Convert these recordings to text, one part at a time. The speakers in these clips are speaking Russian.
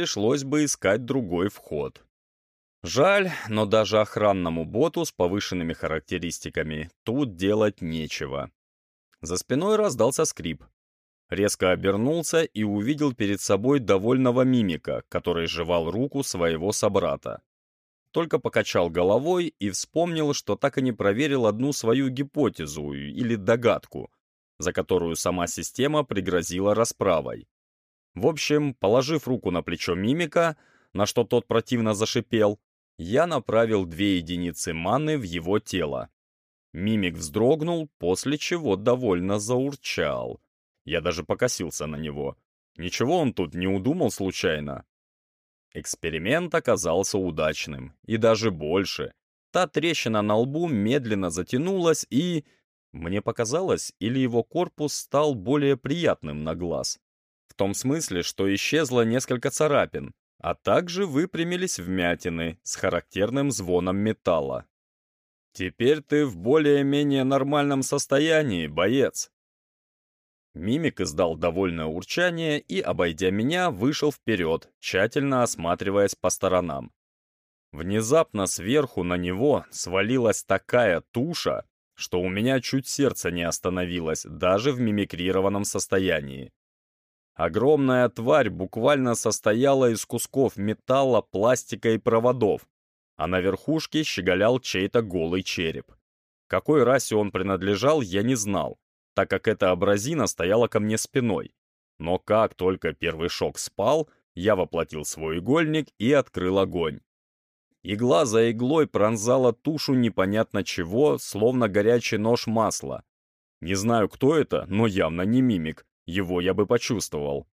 пришлось бы искать другой вход. Жаль, но даже охранному боту с повышенными характеристиками тут делать нечего. За спиной раздался скрип. Резко обернулся и увидел перед собой довольного мимика, который жевал руку своего собрата. Только покачал головой и вспомнил, что так и не проверил одну свою гипотезу или догадку, за которую сама система пригрозила расправой. В общем, положив руку на плечо мимика, на что тот противно зашипел, я направил две единицы маны в его тело. Мимик вздрогнул, после чего довольно заурчал. Я даже покосился на него. Ничего он тут не удумал случайно. Эксперимент оказался удачным, и даже больше. Та трещина на лбу медленно затянулась и... Мне показалось, или его корпус стал более приятным на глаз. Том смысле, что исчезло несколько царапин, а также выпрямились вмятины с характерным звоном металла. «Теперь ты в более-менее нормальном состоянии, боец», Мимик издал довольное урчание и, обойдя меня, вышел вперед, тщательно осматриваясь по сторонам. Внезапно сверху на него свалилась такая туша, что у меня чуть сердце не остановилось, даже в мимикрированном состоянии. Огромная тварь буквально состояла из кусков металла, пластика и проводов, а на верхушке щеголял чей-то голый череп. Какой расе он принадлежал, я не знал, так как эта абразина стояла ко мне спиной. Но как только первый шок спал, я воплотил свой игольник и открыл огонь. Игла за иглой пронзала тушу непонятно чего, словно горячий нож масла. Не знаю, кто это, но явно не мимик, его я бы почувствовал.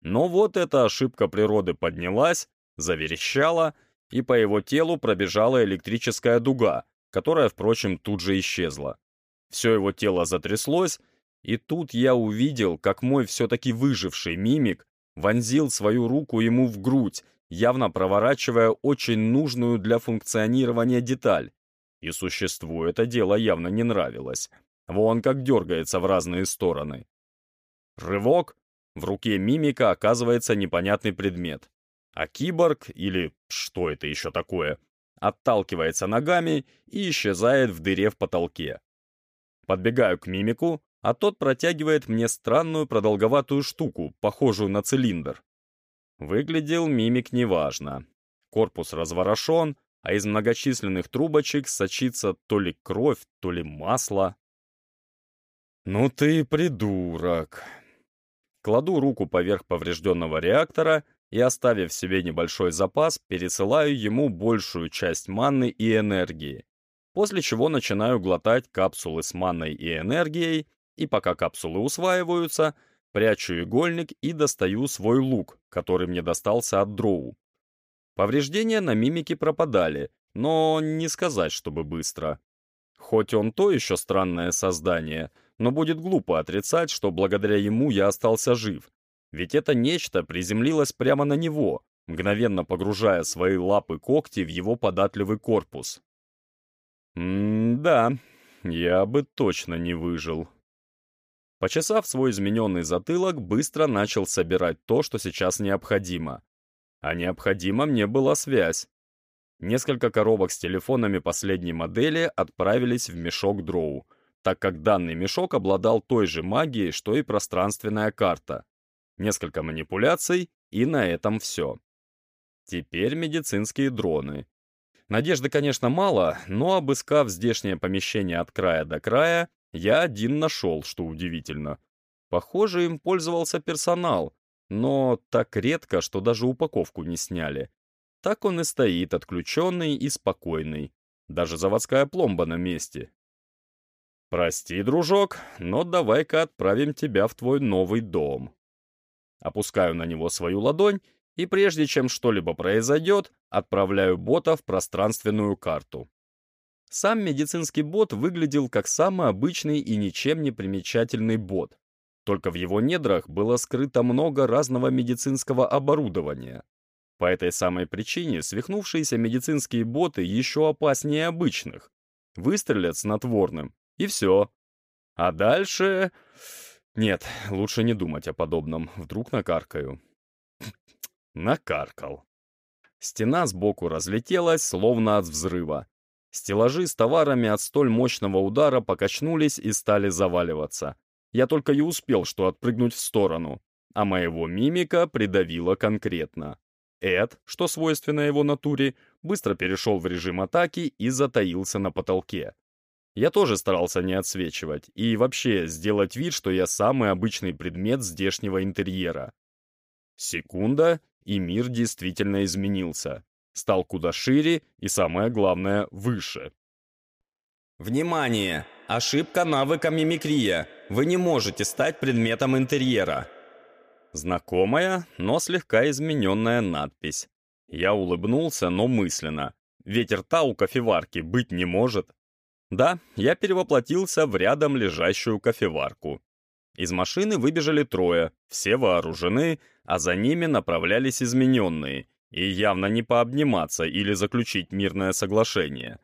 Но вот эта ошибка природы поднялась, заверещала, и по его телу пробежала электрическая дуга, которая, впрочем, тут же исчезла. Все его тело затряслось, и тут я увидел, как мой все-таки выживший мимик вонзил свою руку ему в грудь, явно проворачивая очень нужную для функционирования деталь. И существу это дело явно не нравилось. Вон как дергается в разные стороны. Рывок. В руке мимика оказывается непонятный предмет. А киборг, или что это еще такое, отталкивается ногами и исчезает в дыре в потолке. Подбегаю к мимику, а тот протягивает мне странную продолговатую штуку, похожую на цилиндр. Выглядел мимик неважно. Корпус разворошен, а из многочисленных трубочек сочится то ли кровь, то ли масло. «Ну ты придурок!» Кладу руку поверх поврежденного реактора и, оставив себе небольшой запас, пересылаю ему большую часть манны и энергии, после чего начинаю глотать капсулы с манной и энергией, и пока капсулы усваиваются, прячу игольник и достаю свой лук, который мне достался от дроу. Повреждения на мимике пропадали, но не сказать, чтобы быстро. Хоть он то еще странное создание, но будет глупо отрицать, что благодаря ему я остался жив. Ведь это нечто приземлилось прямо на него, мгновенно погружая свои лапы-когти в его податливый корпус. М-да, я бы точно не выжил. Почесав свой измененный затылок, быстро начал собирать то, что сейчас необходимо. А необходима мне была связь. Несколько коробок с телефонами последней модели отправились в мешок дроу, так как данный мешок обладал той же магией, что и пространственная карта. Несколько манипуляций, и на этом все. Теперь медицинские дроны. Надежды, конечно, мало, но обыскав здешнее помещение от края до края, я один нашел, что удивительно. Похоже, им пользовался персонал, но так редко, что даже упаковку не сняли. Так он и стоит, отключенный и спокойный. Даже заводская пломба на месте. «Прости, дружок, но давай-ка отправим тебя в твой новый дом». Опускаю на него свою ладонь и прежде чем что-либо произойдет, отправляю бота в пространственную карту. Сам медицинский бот выглядел как самый обычный и ничем не примечательный бот. Только в его недрах было скрыто много разного медицинского оборудования. По этой самой причине свихнувшиеся медицинские боты еще опаснее обычных. Выстрелят снотворным, и все. А дальше... Нет, лучше не думать о подобном, вдруг накаркаю. Накаркал. Стена сбоку разлетелась, словно от взрыва. Стеллажи с товарами от столь мощного удара покачнулись и стали заваливаться. Я только и успел что отпрыгнуть в сторону, а моего мимика придавило конкретно. Эд, что свойственно его натуре, быстро перешел в режим атаки и затаился на потолке. Я тоже старался не отсвечивать и вообще сделать вид, что я самый обычный предмет здешнего интерьера. Секунда, и мир действительно изменился. Стал куда шире и, самое главное, выше. Внимание! Ошибка навыка мимикрия. Вы не можете стать предметом интерьера. Знакомая, но слегка измененная надпись. Я улыбнулся, но мысленно. Ведь рта у кофеварки быть не может. Да, я перевоплотился в рядом лежащую кофеварку. Из машины выбежали трое, все вооружены, а за ними направлялись измененные, и явно не пообниматься или заключить мирное соглашение.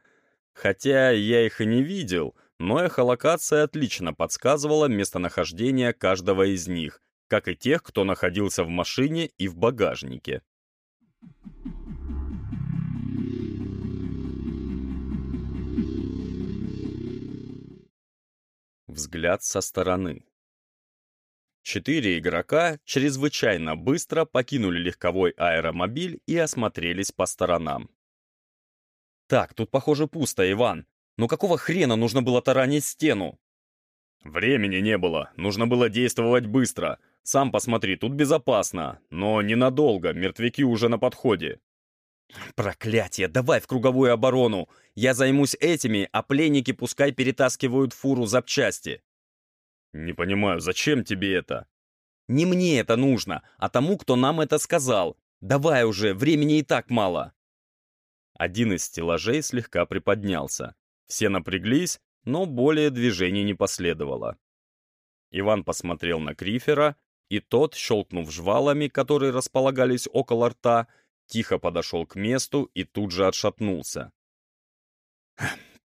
Хотя я их и не видел, но эхолокация отлично подсказывала местонахождение каждого из них, как и тех, кто находился в машине и в багажнике. Взгляд со стороны. Четыре игрока чрезвычайно быстро покинули легковой аэромобиль и осмотрелись по сторонам. «Так, тут, похоже, пусто, Иван. Но какого хрена нужно было таранить стену?» «Времени не было. Нужно было действовать быстро. Сам посмотри, тут безопасно. Но ненадолго, мертвяки уже на подходе». «Проклятие! Давай в круговую оборону! Я займусь этими, а пленники пускай перетаскивают фуру запчасти!» «Не понимаю, зачем тебе это?» «Не мне это нужно, а тому, кто нам это сказал. Давай уже, времени и так мало». Один из стеллажей слегка приподнялся. Все напряглись, но более движений не последовало. Иван посмотрел на Крифера, и тот, щелкнув жвалами, которые располагались около рта, тихо подошел к месту и тут же отшатнулся.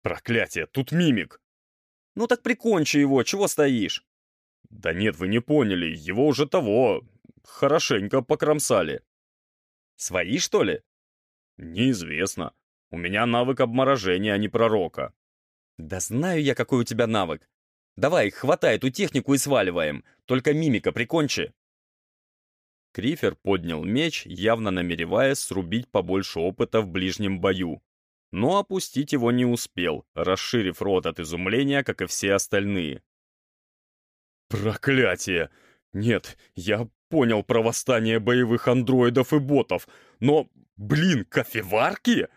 «Проклятие, тут мимик!» «Ну так прикончи его, чего стоишь?» «Да нет, вы не поняли, его уже того, хорошенько покромсали». «Свои, что ли?» «Неизвестно. У меня навык обморожения, а не пророка». «Да знаю я, какой у тебя навык. Давай, хватай эту технику и сваливаем. Только мимика прикончи». Крифер поднял меч, явно намереваясь срубить побольше опыта в ближнем бою но опустить его не успел, расширив рот от изумления, как и все остальные. «Проклятие! Нет, я понял про восстание боевых андроидов и ботов, но, блин, кофеварки!»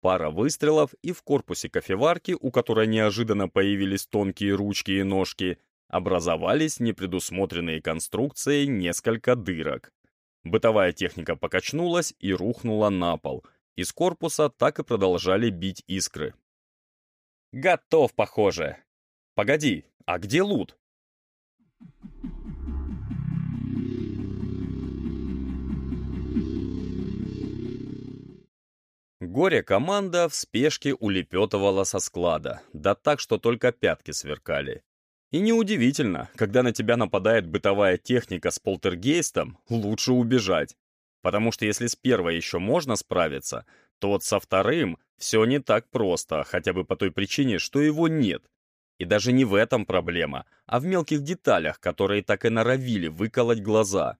Пара выстрелов, и в корпусе кофеварки, у которой неожиданно появились тонкие ручки и ножки, образовались непредусмотренные конструкцией несколько дырок. Бытовая техника покачнулась и рухнула на пол — из корпуса так и продолжали бить искры. «Готов, похоже. Погоди, а где лут?» Горе-команда в спешке улепетывала со склада, да так, что только пятки сверкали. И неудивительно, когда на тебя нападает бытовая техника с полтергейстом, лучше убежать. Потому что если с первой еще можно справиться, то вот со вторым все не так просто, хотя бы по той причине, что его нет. И даже не в этом проблема, а в мелких деталях, которые так и норовили выколоть глаза.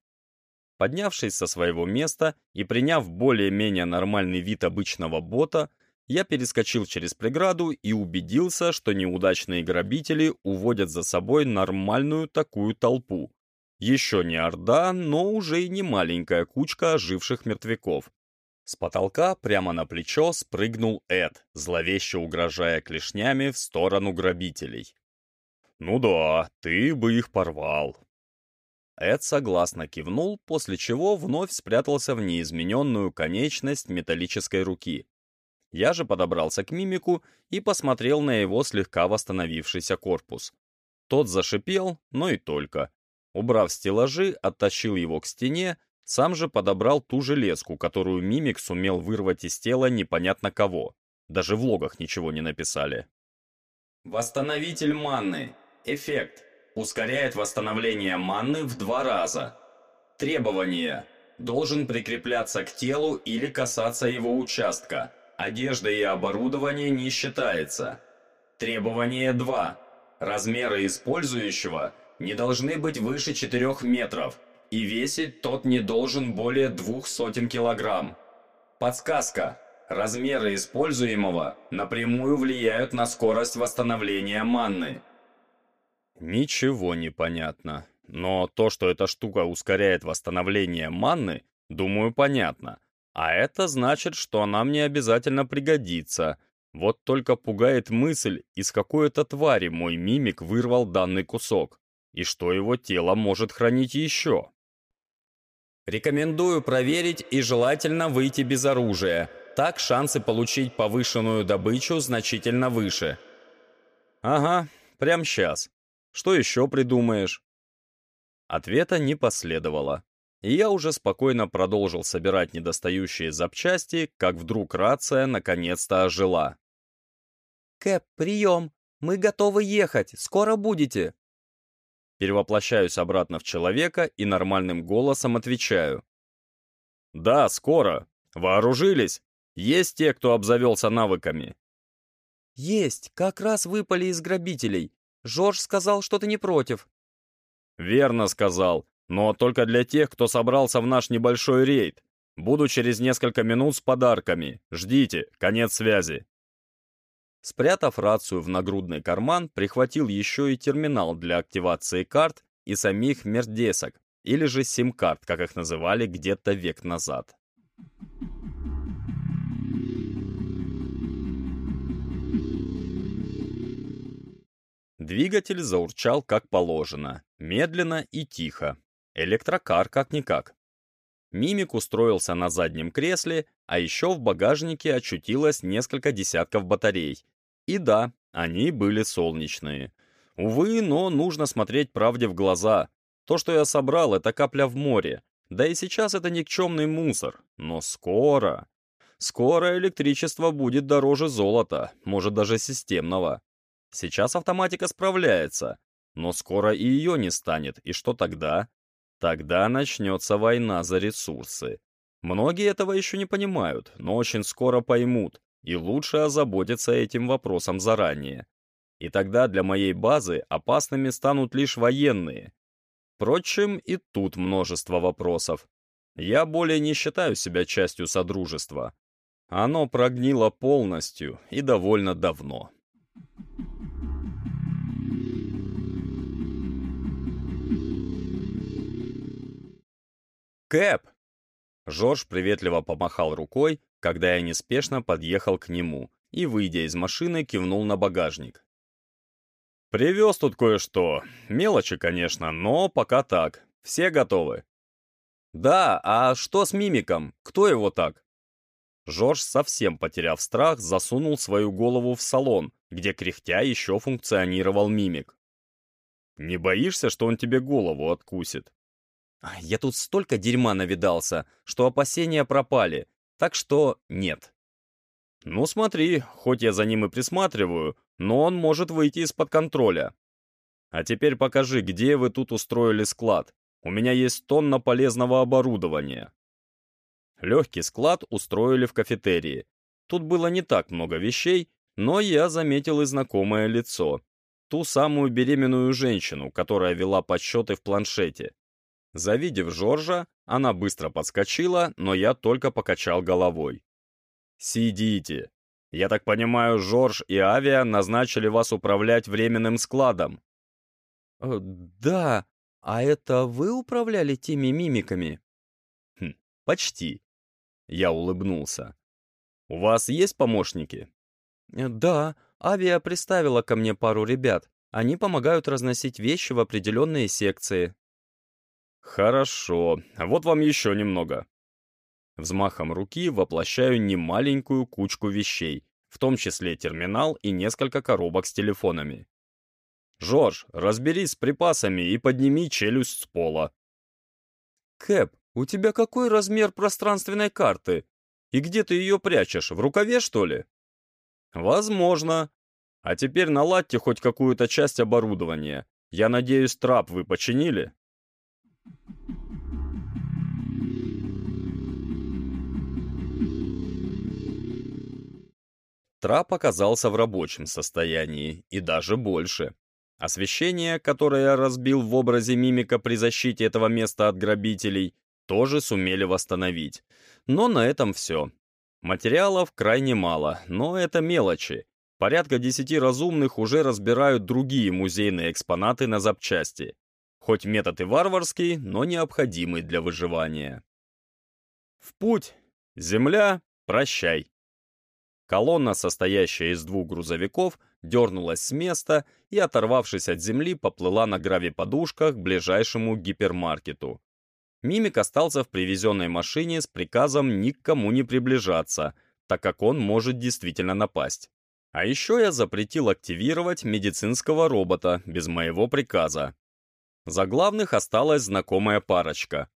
Поднявшись со своего места и приняв более-менее нормальный вид обычного бота, я перескочил через преграду и убедился, что неудачные грабители уводят за собой нормальную такую толпу, еще не орда, но уже и не маленькая кучка оживших мертвяков. С потолка прямо на плечо спрыгнул Эд, зловеще угрожая клешнями в сторону грабителей. «Ну да, ты бы их порвал». Эд согласно кивнул, после чего вновь спрятался в неизмененную конечность металлической руки. Я же подобрался к мимику и посмотрел на его слегка восстановившийся корпус. Тот зашипел, но и только. Убрав стеллажи, оттащил его к стене, сам же подобрал ту железку, которую Мимик сумел вырвать из тела непонятно кого. Даже в логах ничего не написали. Восстановитель манны. Эффект. Ускоряет восстановление манны в два раза. Требования. должен прикрепляться к телу или касаться его участка. Одежда и оборудование не считается. Требование 2. Размеры использующего не должны быть выше 4 метров, и весить тот не должен более двух сотен килограмм. Подсказка. Размеры используемого напрямую влияют на скорость восстановления манны. Ничего не понятно. Но то, что эта штука ускоряет восстановление манны, думаю, понятно. А это значит, что она мне обязательно пригодится. Вот только пугает мысль, из какой-то твари мой мимик вырвал данный кусок. И что его тело может хранить еще. Рекомендую проверить и желательно выйти без оружия. Так шансы получить повышенную добычу значительно выше. Ага, прям сейчас. Что еще придумаешь? Ответа не последовало. И я уже спокойно продолжил собирать недостающие запчасти, как вдруг рация наконец-то ожила. «Кэп, прием! Мы готовы ехать! Скоро будете!» Перевоплощаюсь обратно в человека и нормальным голосом отвечаю. «Да, скоро. Вооружились. Есть те, кто обзавелся навыками». «Есть. Как раз выпали из грабителей. Жорж сказал, что ты не против». «Верно сказал. Но только для тех, кто собрался в наш небольшой рейд. Буду через несколько минут с подарками. Ждите. Конец связи». Спрятав рацию в нагрудный карман, прихватил еще и терминал для активации карт и самих мердесок, или же сим-карт, как их называли где-то век назад. Двигатель заурчал как положено, медленно и тихо. Электрокар как-никак. Мимик устроился на заднем кресле, а еще в багажнике очутилось несколько десятков батарей. И да, они были солнечные. Увы, но нужно смотреть правде в глаза. То, что я собрал, это капля в море. Да и сейчас это никчемный мусор. Но скоро... Скоро электричество будет дороже золота, может даже системного. Сейчас автоматика справляется, но скоро и ее не станет, и что тогда? Тогда начнется война за ресурсы. Многие этого еще не понимают, но очень скоро поймут, и лучше озаботиться этим вопросом заранее. И тогда для моей базы опасными станут лишь военные. Впрочем, и тут множество вопросов. Я более не считаю себя частью Содружества. Оно прогнило полностью и довольно давно. «Кэп!» Жорж приветливо помахал рукой, когда я неспешно подъехал к нему и, выйдя из машины, кивнул на багажник. «Привез тут кое-что. Мелочи, конечно, но пока так. Все готовы?» «Да, а что с мимиком? Кто его так?» Жорж, совсем потеряв страх, засунул свою голову в салон, где кряхтя еще функционировал мимик. «Не боишься, что он тебе голову откусит?» Я тут столько дерьма навидался, что опасения пропали, так что нет. Ну смотри, хоть я за ним и присматриваю, но он может выйти из-под контроля. А теперь покажи, где вы тут устроили склад. У меня есть тонна полезного оборудования. Легкий склад устроили в кафетерии. Тут было не так много вещей, но я заметил и знакомое лицо. Ту самую беременную женщину, которая вела подсчеты в планшете. Завидев Жоржа, она быстро подскочила, но я только покачал головой. «Сидите. Я так понимаю, Жорж и Авиа назначили вас управлять временным складом?» «Э, «Да. А это вы управляли теми мимиками?» «Хм, почти». Я улыбнулся. «У вас есть помощники?» «Э, «Да. Авиа приставила ко мне пару ребят. Они помогают разносить вещи в определенные секции. Хорошо, вот вам еще немного. Взмахом руки воплощаю немаленькую кучку вещей, в том числе терминал и несколько коробок с телефонами. «Жорж, разберись с припасами и подними челюсть с пола». «Кэп, у тебя какой размер пространственной карты? И где ты ее прячешь, в рукаве, что ли?» «Возможно. А теперь наладьте хоть какую-то часть оборудования. Я надеюсь, трап вы починили?» Трап оказался в рабочем состоянии, и даже больше. Освещение, которое я разбил в образе мимика при защите этого места от грабителей, тоже сумели восстановить. Но на этом все. Материалов крайне мало, но это мелочи. Порядка десяти разумных уже разбирают другие музейные экспонаты на запчасти. Хоть метод и варварский, но необходимый для выживания. В путь. Земля, прощай. Колонна, состоящая из двух грузовиков, дернулась с места и, оторвавшись от земли, поплыла на гравиподушках к ближайшему гипермаркету. Мимик остался в привезенной машине с приказом никому не приближаться, так как он может действительно напасть. А еще я запретил активировать медицинского робота без моего приказа. За главных осталась знакомая парочка.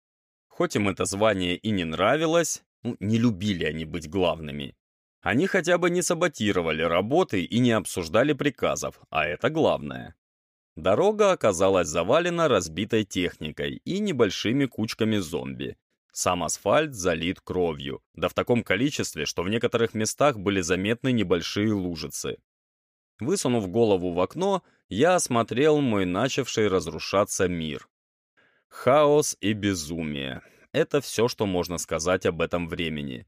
Хоть им это звание и не нравилось, ну, не любили они быть главными. Они хотя бы не саботировали работы и не обсуждали приказов, а это главное. Дорога оказалась завалена разбитой техникой и небольшими кучками зомби. Сам асфальт залит кровью, да в таком количестве, что в некоторых местах были заметны небольшие лужицы. Высунув голову в окно, я осмотрел мой начавший разрушаться мир. Хаос и безумие. Это все, что можно сказать об этом времени.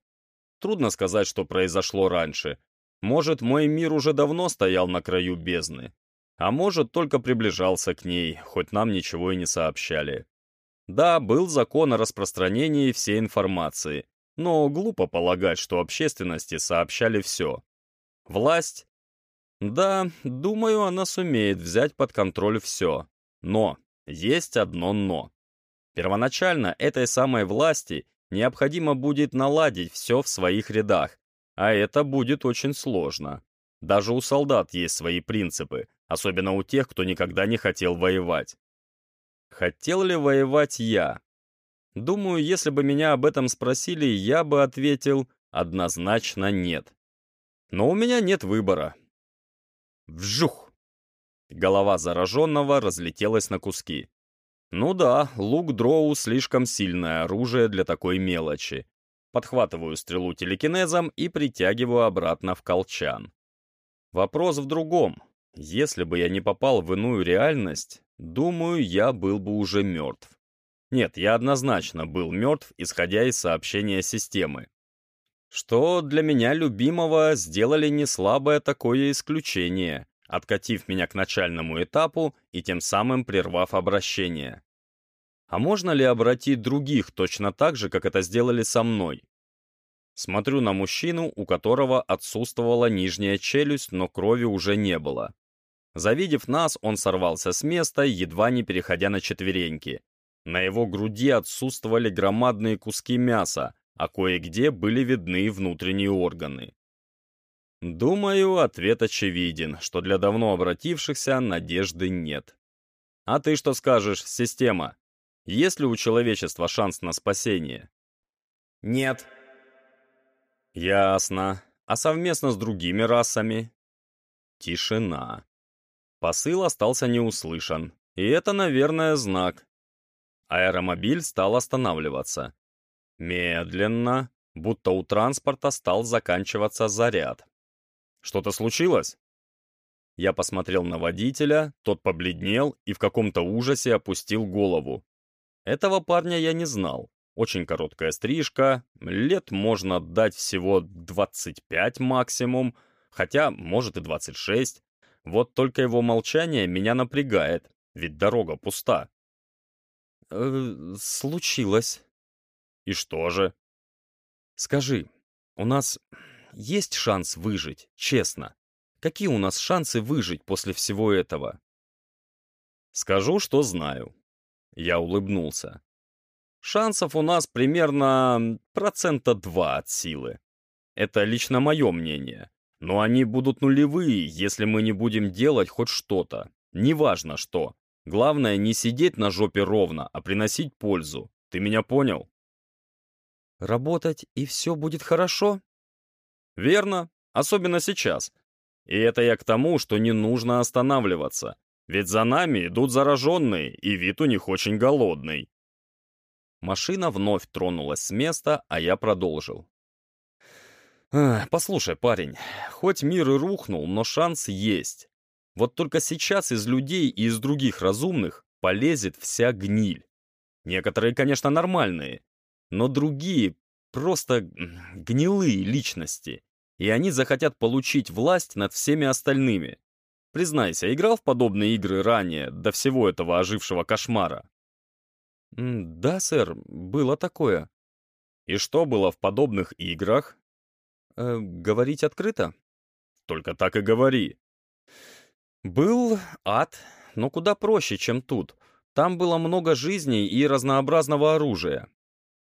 Трудно сказать, что произошло раньше. Может, мой мир уже давно стоял на краю бездны. А может, только приближался к ней, хоть нам ничего и не сообщали. Да, был закон о распространении всей информации, но глупо полагать, что общественности сообщали все. Власть? Да, думаю, она сумеет взять под контроль все. Но есть одно «но». Первоначально этой самой власти необходимо будет наладить все в своих рядах, а это будет очень сложно. Даже у солдат есть свои принципы, особенно у тех, кто никогда не хотел воевать. Хотел ли воевать я? Думаю, если бы меня об этом спросили, я бы ответил однозначно нет. Но у меня нет выбора. Вжух! Голова зараженного разлетелась на куски. Ну да, лук дроу слишком сильное оружие для такой мелочи. Подхватываю стрелу телекинезом и притягиваю обратно в колчан. Вопрос в другом. Если бы я не попал в иную реальность, думаю, я был бы уже мертв. Нет, я однозначно был мертв, исходя из сообщения системы. Что для меня любимого сделали не слабое такое исключение, откатив меня к начальному этапу и тем самым прервав обращение. А можно ли обратить других точно так же, как это сделали со мной? Смотрю на мужчину, у которого отсутствовала нижняя челюсть, но крови уже не было. Завидев нас, он сорвался с места, едва не переходя на четвереньки. На его груди отсутствовали громадные куски мяса, а кое-где были видны внутренние органы. Думаю, ответ очевиден, что для давно обратившихся надежды нет. А ты что скажешь, система? Есть ли у человечества шанс на спасение? Нет. Ясно. А совместно с другими расами? Тишина. Посыл остался неуслышан. И это, наверное, знак. Аэромобиль стал останавливаться. Медленно, будто у транспорта стал заканчиваться заряд. Что-то случилось? Я посмотрел на водителя, тот побледнел и в каком-то ужасе опустил голову. Этого парня я не знал. Очень короткая стрижка, лет можно дать всего 25 максимум, хотя, может, и 26. Вот только его молчание меня напрягает, ведь дорога пуста. «Э, «Случилось». «И что же?» «Скажи, у нас есть шанс выжить, честно? Какие у нас шансы выжить после всего этого?» «Скажу, что знаю. Я улыбнулся. Шансов у нас примерно процента два от силы. Это лично мое мнение. Но они будут нулевые, если мы не будем делать хоть что-то. Неважно что. Главное не сидеть на жопе ровно, а приносить пользу. Ты меня понял? Работать, и все будет хорошо? Верно, особенно сейчас. И это я к тому, что не нужно останавливаться. Ведь за нами идут зараженные, и вид у них очень голодный. Машина вновь тронулась с места, а я продолжил. Послушай, парень, хоть мир и рухнул, но шанс есть. Вот только сейчас из людей и из других разумных полезет вся гниль. Некоторые, конечно, нормальные, но другие просто гнилые личности, и они захотят получить власть над всеми остальными. Признайся, играл в подобные игры ранее, до всего этого ожившего кошмара? «Да, сэр, было такое». «И что было в подобных играх?» э, «Говорить открыто?» «Только так и говори». «Был ад, но куда проще, чем тут. Там было много жизней и разнообразного оружия».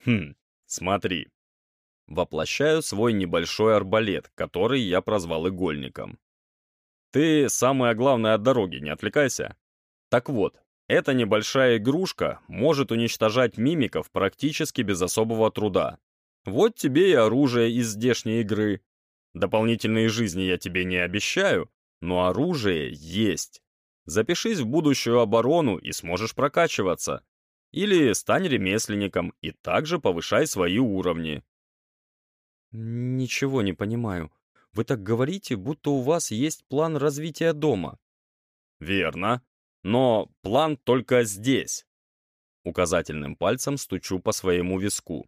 «Хм, смотри». Воплощаю свой небольшой арбалет, который я прозвал игольником. Ты, самое главное, от дороги не отвлекайся. Так вот, эта небольшая игрушка может уничтожать мимиков практически без особого труда. Вот тебе и оружие из здешней игры. Дополнительные жизни я тебе не обещаю, но оружие есть. Запишись в будущую оборону и сможешь прокачиваться. Или стань ремесленником и также повышай свои уровни. Ничего не понимаю. Вы так говорите, будто у вас есть план развития дома. Верно. Но план только здесь. Указательным пальцем стучу по своему виску.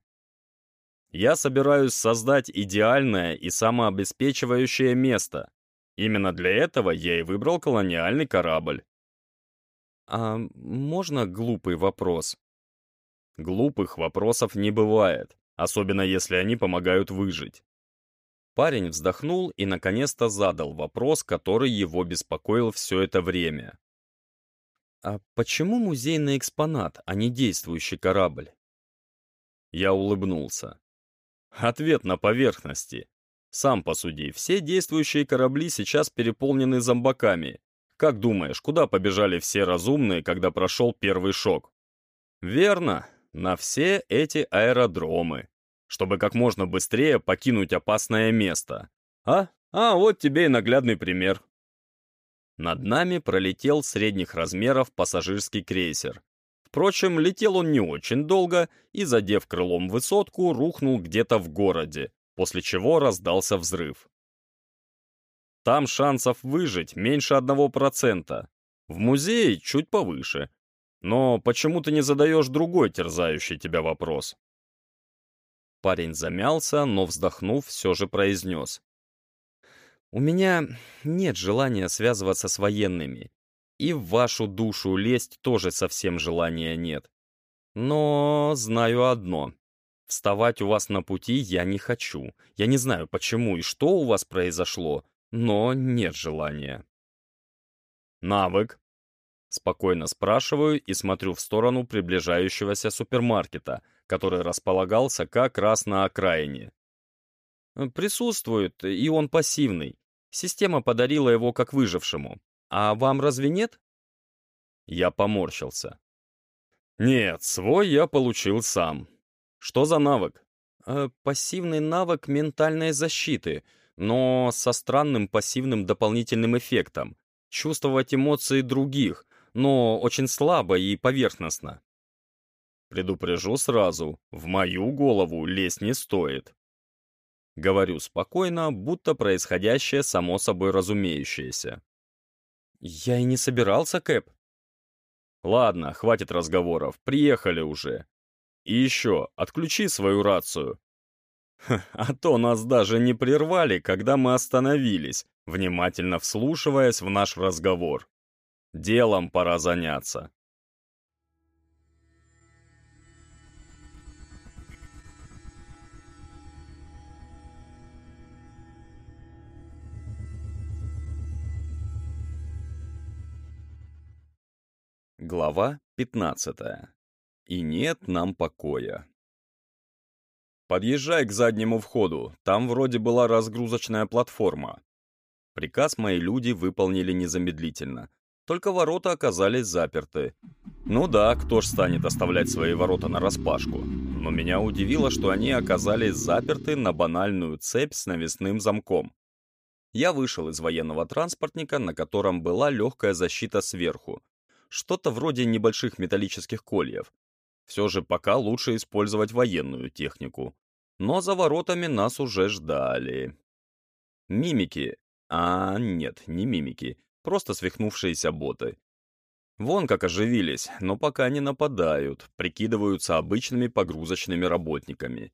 Я собираюсь создать идеальное и самообеспечивающее место. Именно для этого я и выбрал колониальный корабль. А можно глупый вопрос? Глупых вопросов не бывает, особенно если они помогают выжить. Парень вздохнул и наконец-то задал вопрос, который его беспокоил все это время. А почему музейный экспонат, а не действующий корабль? Я улыбнулся. Ответ на поверхности. Сам посуди, все действующие корабли сейчас переполнены зомбаками. Как думаешь, куда побежали все разумные, когда прошел первый шок? Верно, на все эти аэродромы, чтобы как можно быстрее покинуть опасное место. А? А, вот тебе и наглядный пример. Над нами пролетел средних размеров пассажирский крейсер. Впрочем, летел он не очень долго и, задев крылом высотку, рухнул где-то в городе, после чего раздался взрыв. Там шансов выжить меньше одного процента. В музее чуть повыше. Но почему ты не задаешь другой терзающий тебя вопрос? Парень замялся, но, вздохнув, все же произнес. У меня нет желания связываться с военными. И в вашу душу лезть тоже совсем желания нет. Но знаю одно. Вставать у вас на пути я не хочу. Я не знаю, почему и что у вас произошло, но нет желания. Навык. Спокойно спрашиваю и смотрю в сторону приближающегося супермаркета, который располагался как раз на окраине. Присутствует, и он пассивный. Система подарила его как выжившему. А вам разве нет? Я поморщился. Нет, свой я получил сам. Что за навык? Э, пассивный навык ментальной защиты, но со странным пассивным дополнительным эффектом. Чувствовать эмоции других, но очень слабо и поверхностно. Предупрежу сразу, в мою голову лезть не стоит. Говорю спокойно, будто происходящее само собой разумеющееся. Я и не собирался, Кэп. Ладно, хватит разговоров, приехали уже. И еще, отключи свою рацию. А то нас даже не прервали, когда мы остановились, внимательно вслушиваясь в наш разговор. Делом пора заняться. Глава 15. И нет нам покоя. «Подъезжай к заднему входу, там вроде была разгрузочная платформа». Приказ мои люди выполнили незамедлительно, только ворота оказались заперты. Ну да, кто ж станет оставлять свои ворота на распашку? Но меня удивило, что они оказались заперты на банальную цепь с навесным замком. Я вышел из военного транспортника, на котором была легкая защита сверху, что-то вроде небольших металлических кольев. Все же пока лучше использовать военную технику. но за воротами нас уже ждали. Мимики. А, нет, не мимики, просто свихнувшиеся боты. Вон как оживились, но пока не нападают, прикидываются обычными погрузочными работниками.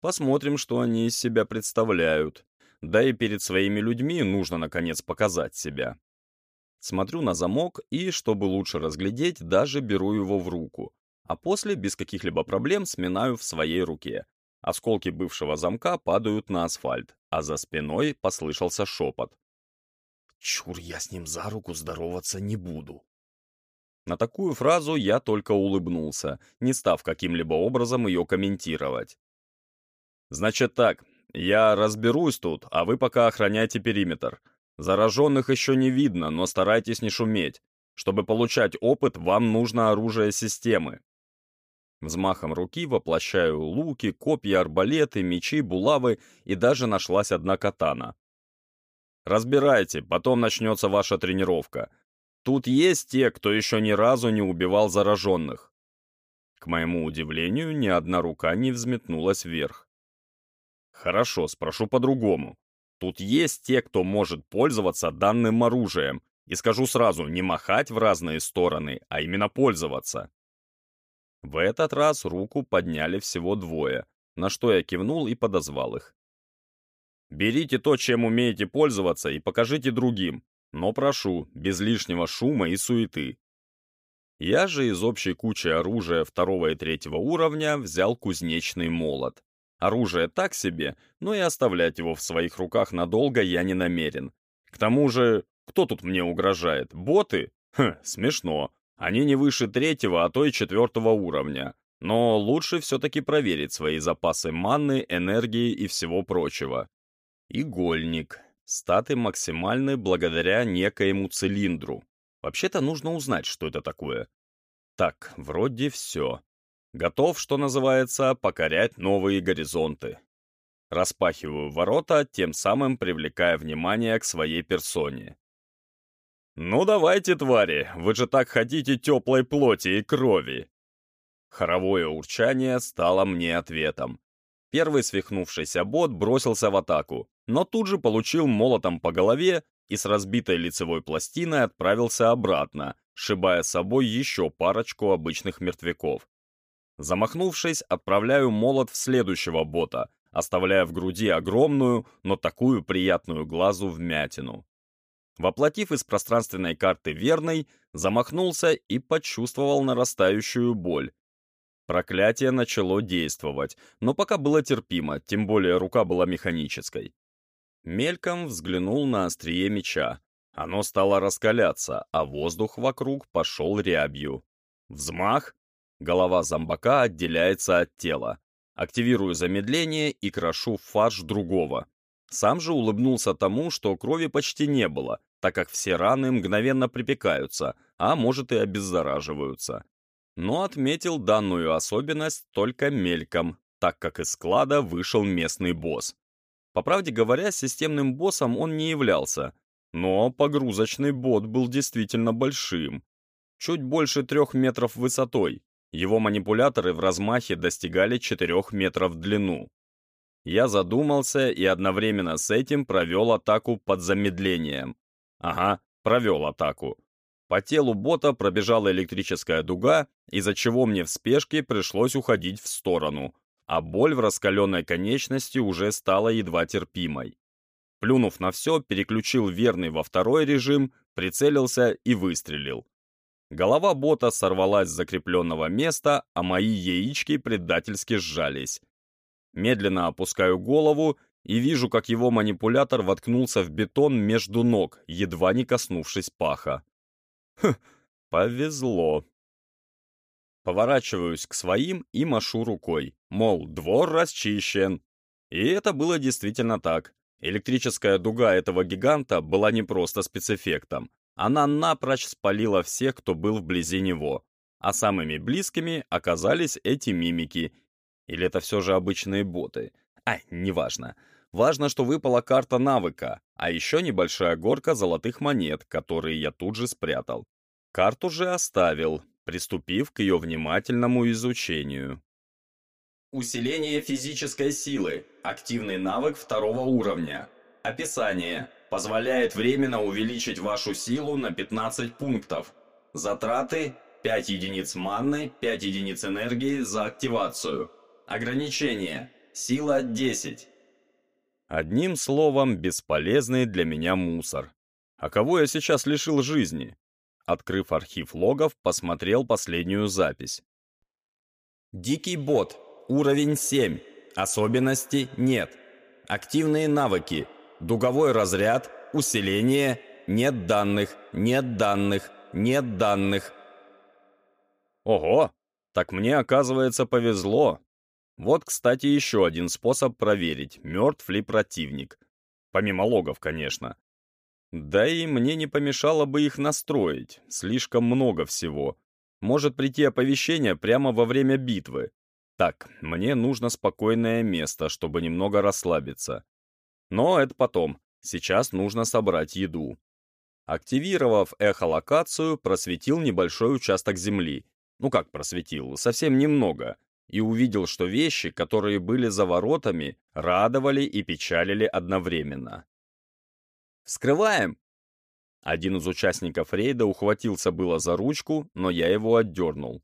Посмотрим, что они из себя представляют. Да и перед своими людьми нужно, наконец, показать себя. Смотрю на замок и, чтобы лучше разглядеть, даже беру его в руку, а после без каких-либо проблем сминаю в своей руке. Осколки бывшего замка падают на асфальт, а за спиной послышался шепот. «Чур, я с ним за руку здороваться не буду». На такую фразу я только улыбнулся, не став каким-либо образом ее комментировать. «Значит так, я разберусь тут, а вы пока охраняйте периметр. Зараженных еще не видно, но старайтесь не шуметь. Чтобы получать опыт, вам нужно оружие системы. Взмахом руки воплощаю луки, копья, арбалеты, мечи, булавы и даже нашлась одна катана. Разбирайте, потом начнется ваша тренировка. Тут есть те, кто еще ни разу не убивал зараженных. К моему удивлению, ни одна рука не взметнулась вверх. Хорошо, спрошу по-другому. Тут есть те, кто может пользоваться данным оружием. И скажу сразу, не махать в разные стороны, а именно пользоваться. В этот раз руку подняли всего двое, на что я кивнул и подозвал их. Берите то, чем умеете пользоваться, и покажите другим, но прошу, без лишнего шума и суеты. Я же из общей кучи оружия второго и третьего уровня взял кузнечный молот. Оружие так себе, но и оставлять его в своих руках надолго я не намерен. К тому же, кто тут мне угрожает? Боты? Хм, смешно. Они не выше третьего, а то и четвертого уровня. Но лучше все-таки проверить свои запасы манны, энергии и всего прочего. Игольник. Статы максимальны благодаря некоему цилиндру. Вообще-то нужно узнать, что это такое. Так, вроде все. Готов, что называется, покорять новые горизонты. Распахиваю ворота, тем самым привлекая внимание к своей персоне. «Ну давайте, твари, вы же так хотите теплой плоти и крови!» Хоровое урчание стало мне ответом. Первый свихнувшийся бот бросился в атаку, но тут же получил молотом по голове и с разбитой лицевой пластиной отправился обратно, шибая с собой еще парочку обычных мертвяков. Замахнувшись, отправляю молот в следующего бота, оставляя в груди огромную, но такую приятную глазу вмятину. Воплотив из пространственной карты верной, замахнулся и почувствовал нарастающую боль. Проклятие начало действовать, но пока было терпимо, тем более рука была механической. Мельком взглянул на острие меча. Оно стало раскаляться, а воздух вокруг пошел рябью. Взмах, Голова зомбака отделяется от тела. Активирую замедление и крошу фарш другого. Сам же улыбнулся тому, что крови почти не было, так как все раны мгновенно припекаются, а может и обеззараживаются. Но отметил данную особенность только мельком, так как из склада вышел местный босс. По правде говоря, системным боссом он не являлся, но погрузочный бот был действительно большим. Чуть больше трех метров высотой, его манипуляторы в размахе достигали 4 метров в длину. Я задумался и одновременно с этим провел атаку под замедлением. Ага, провел атаку. По телу бота пробежала электрическая дуга, из-за чего мне в спешке пришлось уходить в сторону, а боль в раскаленной конечности уже стала едва терпимой. Плюнув на все, переключил верный во второй режим, прицелился и выстрелил. Голова бота сорвалась с закрепленного места, а мои яички предательски сжались. Медленно опускаю голову и вижу, как его манипулятор воткнулся в бетон между ног, едва не коснувшись паха. Хм, повезло. Поворачиваюсь к своим и машу рукой, мол, двор расчищен. И это было действительно так. Электрическая дуга этого гиганта была не просто спецэффектом. Она напрочь спалила всех, кто был вблизи него, а самыми близкими оказались эти мимики. Или это все же обычные боты? Ай, неважно. Важно, что выпала карта навыка, а еще небольшая горка золотых монет, которые я тут же спрятал. Карту же оставил, приступив к ее внимательному изучению. Усиление физической силы. Активный навык второго уровня. Описание. Позволяет временно увеличить вашу силу на 15 пунктов. Затраты 5 единиц манны, 5 единиц энергии за активацию. Ограничение. Сила 10. Одним словом, бесполезный для меня мусор. А кого я сейчас лишил жизни? Открыв архив логов, посмотрел последнюю запись. Дикий бот. Уровень 7. Особенности нет. Активные навыки. Дуговой разряд. Усиление. Нет данных. Нет данных. Нет данных. Ого! Так мне, оказывается, повезло. Вот, кстати, еще один способ проверить, мертв ли противник. Помимо логов, конечно. Да и мне не помешало бы их настроить, слишком много всего. Может прийти оповещение прямо во время битвы. Так, мне нужно спокойное место, чтобы немного расслабиться. Но это потом. Сейчас нужно собрать еду. Активировав эхолокацию, просветил небольшой участок земли. Ну как просветил, совсем немного. И увидел, что вещи, которые были за воротами, радовали и печалили одновременно. «Вскрываем!» Один из участников рейда ухватился было за ручку, но я его отдернул.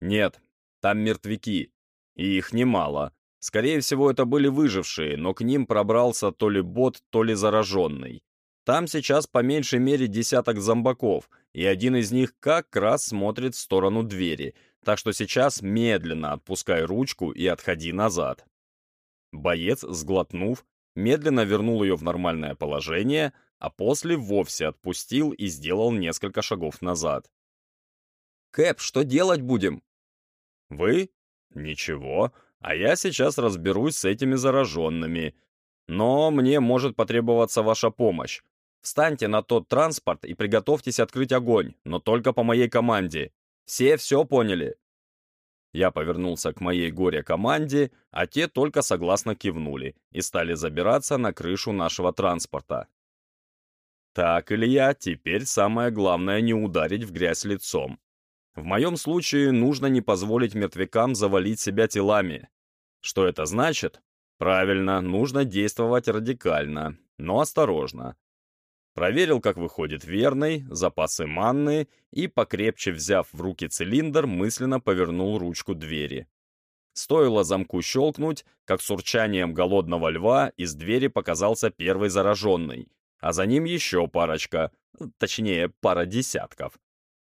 «Нет, там мертвяки, и их немало. Скорее всего, это были выжившие, но к ним пробрался то ли бот, то ли зараженный. Там сейчас по меньшей мере десяток зомбаков, и один из них как раз смотрит в сторону двери, так что сейчас медленно отпускай ручку и отходи назад». Боец, сглотнув, медленно вернул ее в нормальное положение, а после вовсе отпустил и сделал несколько шагов назад. «Кэп, что делать будем?» «Вы? Ничего, а я сейчас разберусь с этими зараженными. Но мне может потребоваться ваша помощь. Встаньте на тот транспорт и приготовьтесь открыть огонь, но только по моей команде. Все все поняли?» Я повернулся к моей горе-команде, а те только согласно кивнули и стали забираться на крышу нашего транспорта. Так, Илья, теперь самое главное не ударить в грязь лицом. В моем случае нужно не позволить мертвякам завалить себя телами. Что это значит? Правильно, нужно действовать радикально, но осторожно. Проверил, как выходит верный, запасы манны и, покрепче взяв в руки цилиндр, мысленно повернул ручку двери. Стоило замку щелкнуть, как с урчанием голодного льва из двери показался первый зараженный, а за ним еще парочка, точнее, пара десятков.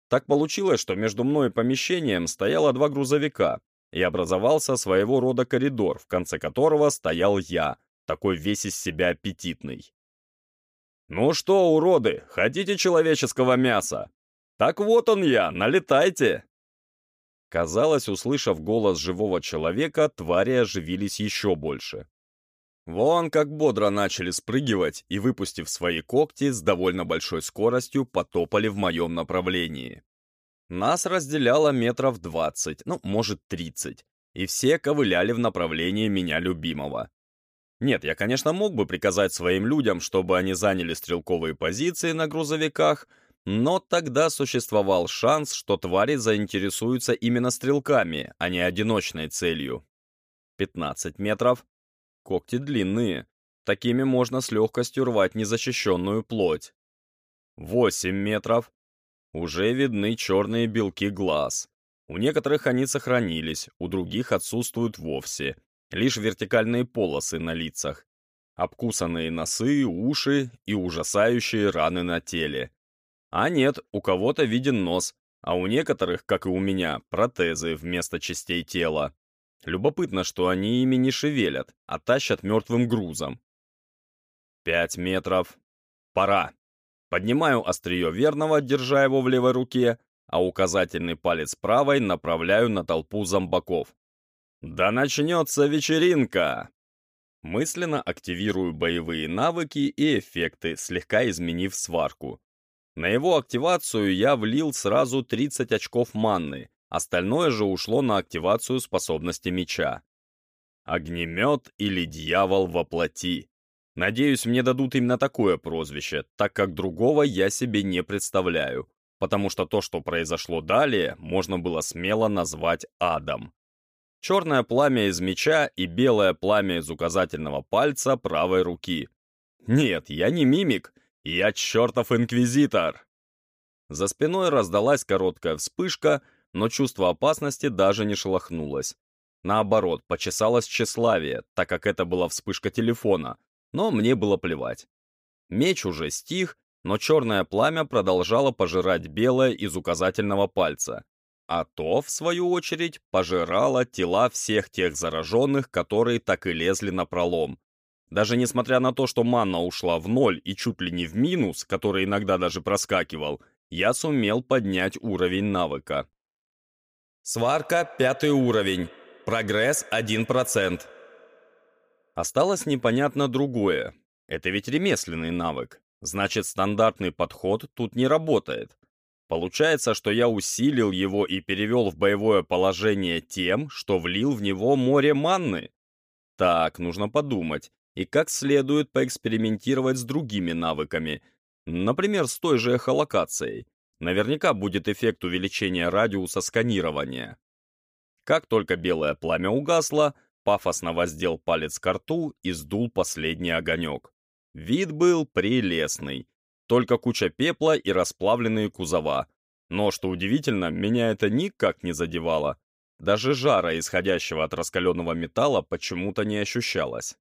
Так получилось, что между мной и помещением стояло два грузовика, и образовался своего рода коридор, в конце которого стоял я, такой весь из себя аппетитный. «Ну что, уроды, хотите человеческого мяса? Так вот он я, налетайте!» Казалось, услышав голос живого человека, твари оживились еще больше. Вон как бодро начали спрыгивать и, выпустив свои когти, с довольно большой скоростью потопали в моем направлении. Нас разделяло метров двадцать, ну, может, тридцать, и все ковыляли в направлении меня любимого. Нет, я, конечно, мог бы приказать своим людям, чтобы они заняли стрелковые позиции на грузовиках, но тогда существовал шанс, что твари заинтересуются именно стрелками, а не одиночной целью. 15 метров. Когти длинные. Такими можно с легкостью рвать незащищенную плоть. 8 метров. Уже видны черные белки глаз. У некоторых они сохранились, у других отсутствуют вовсе. Лишь вертикальные полосы на лицах, обкусанные носы, уши и ужасающие раны на теле. А нет, у кого-то виден нос, а у некоторых, как и у меня, протезы вместо частей тела. Любопытно, что они ими не шевелят, а тащат мертвым грузом. Пять метров. Пора. Поднимаю острие верного, держа его в левой руке, а указательный палец правой направляю на толпу зомбаков. Да начнется вечеринка! Мысленно активирую боевые навыки и эффекты, слегка изменив сварку. На его активацию я влил сразу 30 очков манны, остальное же ушло на активацию способности меча. Огнемет или дьявол во плоти. Надеюсь, мне дадут именно такое прозвище, так как другого я себе не представляю, потому что то, что произошло далее, можно было смело назвать адом. Черное пламя из меча и белое пламя из указательного пальца правой руки. Нет, я не мимик, я чертов инквизитор. За спиной раздалась короткая вспышка, но чувство опасности даже не шелохнулось. Наоборот, почесалось тщеславие, так как это была вспышка телефона, но мне было плевать. Меч уже стих, но черное пламя продолжало пожирать белое из указательного пальца, а то, в свою очередь, пожирало тела всех тех зараженных, которые так и лезли на пролом. Даже несмотря на то, что манна ушла в ноль и чуть ли не в минус, который иногда даже проскакивал, я сумел поднять уровень навыка. Сварка – пятый уровень. Прогресс – 1%. Осталось непонятно другое. Это ведь ремесленный навык. Значит, стандартный подход тут не работает. Получается, что я усилил его и перевел в боевое положение тем, что влил в него море манны. Так, нужно подумать. И как следует поэкспериментировать с другими навыками. Например, с той же эхолокацией. Наверняка будет эффект увеличения радиуса сканирования. Как только белое пламя угасло, пафосно воздел палец к рту и сдул последний огонек. Вид был прелестный. Только куча пепла и расплавленные кузова. Но, что удивительно, меня это никак не задевало. Даже жара, исходящего от раскаленного металла, почему-то не ощущалось.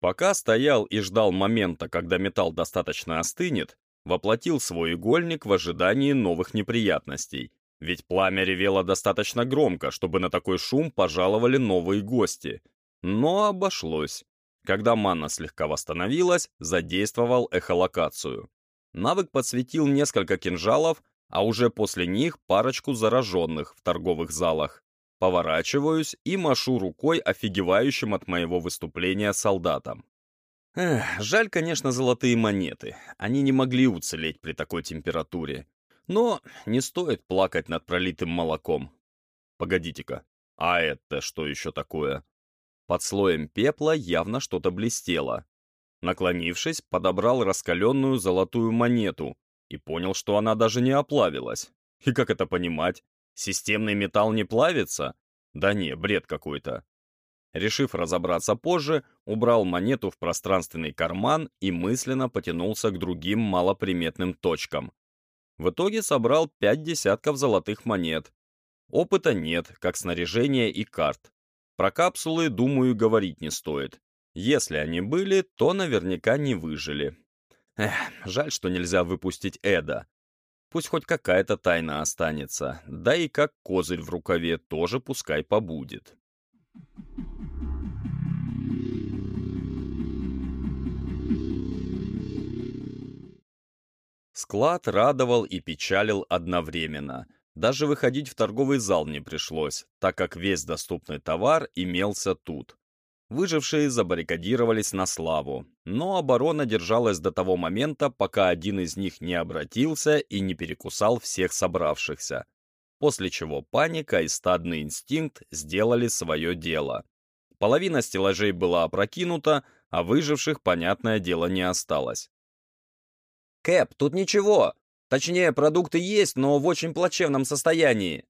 Пока стоял и ждал момента, когда металл достаточно остынет, воплотил свой игольник в ожидании новых неприятностей. Ведь пламя ревело достаточно громко, чтобы на такой шум пожаловали новые гости. Но обошлось. Когда манна слегка восстановилась, задействовал эхолокацию. Навык подсветил несколько кинжалов, а уже после них парочку зараженных в торговых залах. Поворачиваюсь и машу рукой офигевающим от моего выступления солдатам. Эх, жаль, конечно, золотые монеты. Они не могли уцелеть при такой температуре. Но не стоит плакать над пролитым молоком. Погодите-ка, а это что еще такое? Под слоем пепла явно что-то блестело. Наклонившись, подобрал раскаленную золотую монету и понял, что она даже не оплавилась. И как это понимать? Системный металл не плавится? Да не, бред какой-то. Решив разобраться позже, убрал монету в пространственный карман и мысленно потянулся к другим малоприметным точкам. В итоге собрал пять десятков золотых монет. Опыта нет, как снаряжения и карт. Про капсулы, думаю, говорить не стоит. Если они были, то наверняка не выжили. Эх, жаль, что нельзя выпустить Эда. Пусть хоть какая-то тайна останется, да и как козырь в рукаве тоже пускай побудет. Склад радовал и печалил одновременно — даже выходить в торговый зал не пришлось, так как весь доступный товар имелся тут. Выжившие забаррикадировались на славу, но оборона держалась до того момента, пока один из них не обратился и не перекусал всех собравшихся. После чего паника и стадный инстинкт сделали свое дело. Половина стеллажей была опрокинута, а выживших, понятное дело, не осталось. «Кэп, тут ничего!» Точнее, продукты есть, но в очень плачевном состоянии.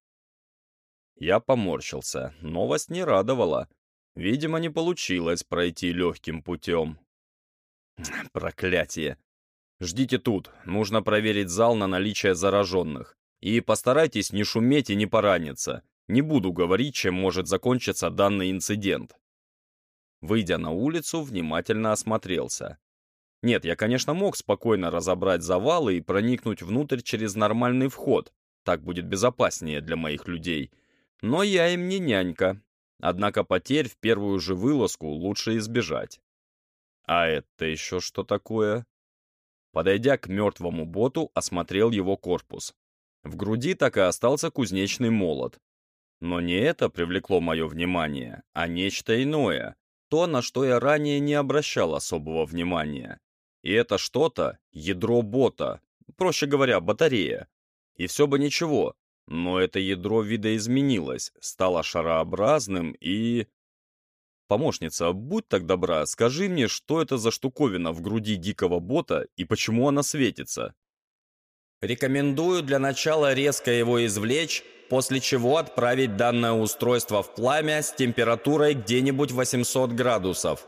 Я поморщился. Новость не радовала. Видимо, не получилось пройти легким путем. Проклятие. Ждите тут. Нужно проверить зал на наличие зараженных. И постарайтесь не шуметь и не пораниться. Не буду говорить, чем может закончиться данный инцидент. Выйдя на улицу, внимательно осмотрелся. Нет, я, конечно, мог спокойно разобрать завалы и проникнуть внутрь через нормальный вход. Так будет безопаснее для моих людей. Но я им не нянька. Однако потерь в первую же вылазку лучше избежать. А это еще что такое? Подойдя к мертвому боту, осмотрел его корпус. В груди так и остался кузнечный молот. Но не это привлекло мое внимание, а нечто иное. То, на что я ранее не обращал особого внимания. И это что-то — ядро бота, проще говоря, батарея. И все бы ничего, но это ядро видоизменилось, стало шарообразным и... Помощница, будь так добра, скажи мне, что это за штуковина в груди дикого бота и почему она светится? Рекомендую для начала резко его извлечь, после чего отправить данное устройство в пламя с температурой где-нибудь 800 градусов.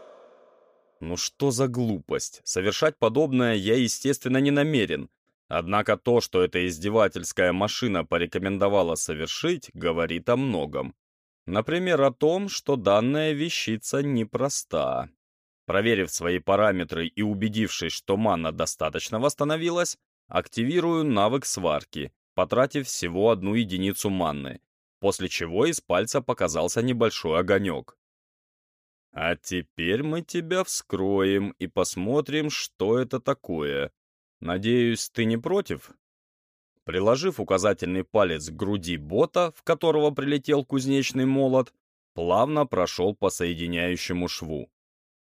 Ну что за глупость? Совершать подобное я, естественно, не намерен. Однако то, что эта издевательская машина порекомендовала совершить, говорит о многом. Например, о том, что данная вещица непроста. Проверив свои параметры и убедившись, что мана достаточно восстановилась, активирую навык сварки, потратив всего одну единицу манны, после чего из пальца показался небольшой огонек. А теперь мы тебя вскроем и посмотрим, что это такое. Надеюсь, ты не против? Приложив указательный палец к груди бота, в которого прилетел кузнечный молот, плавно прошел по соединяющему шву.